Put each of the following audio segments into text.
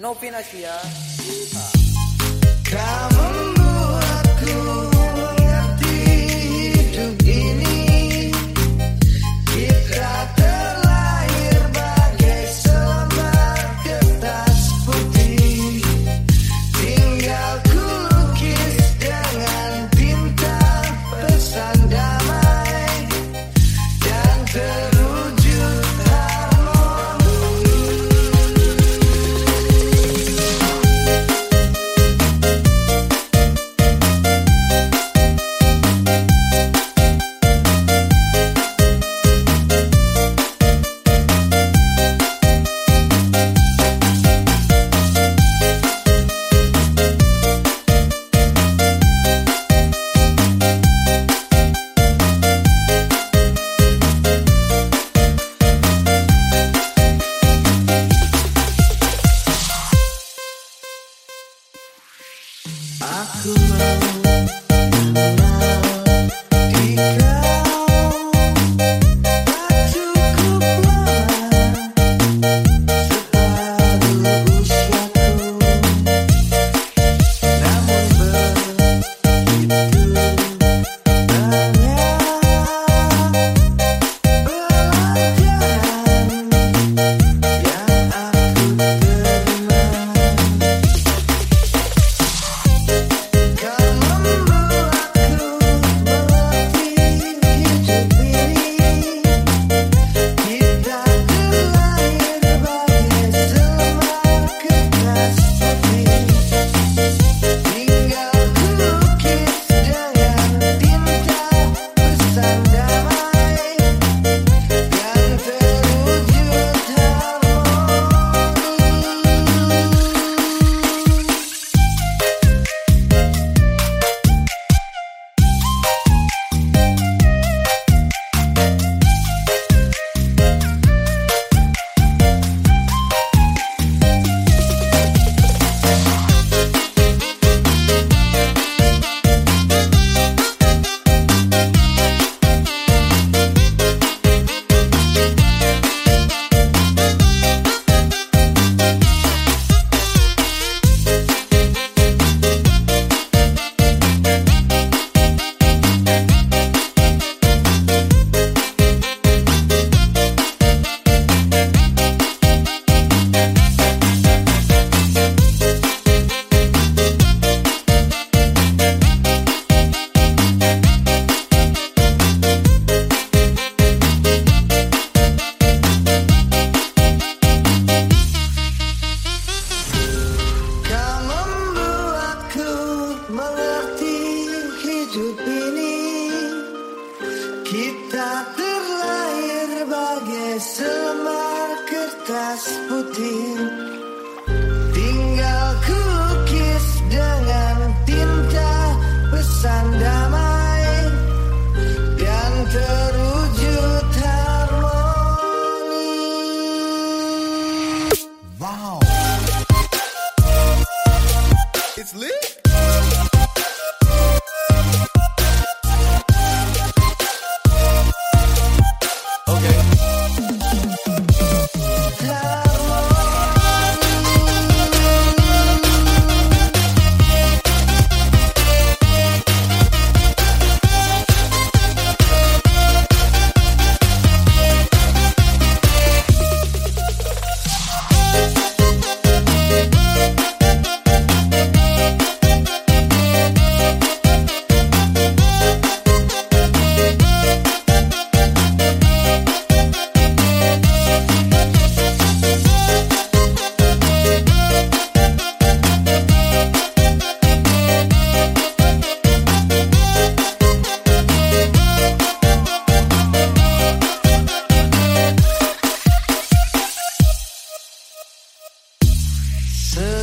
Novin Asia. Kamu and Yeah.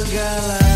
Segala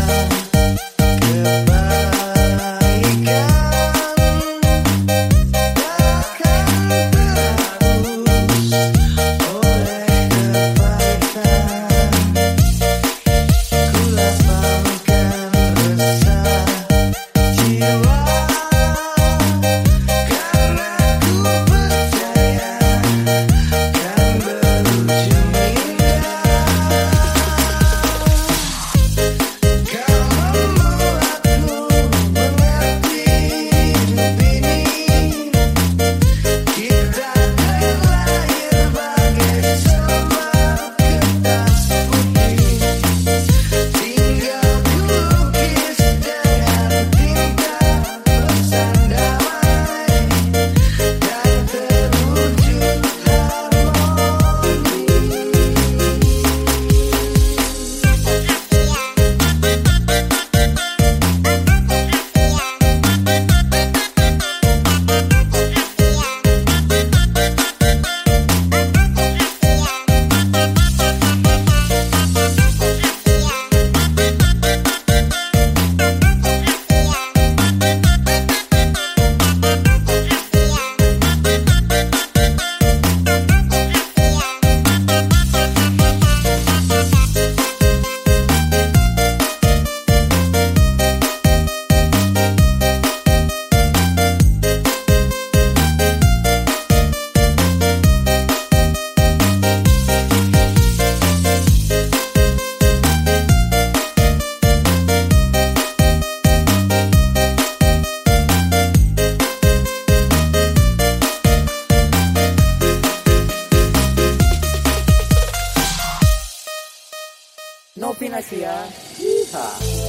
Asia. Yeehaw.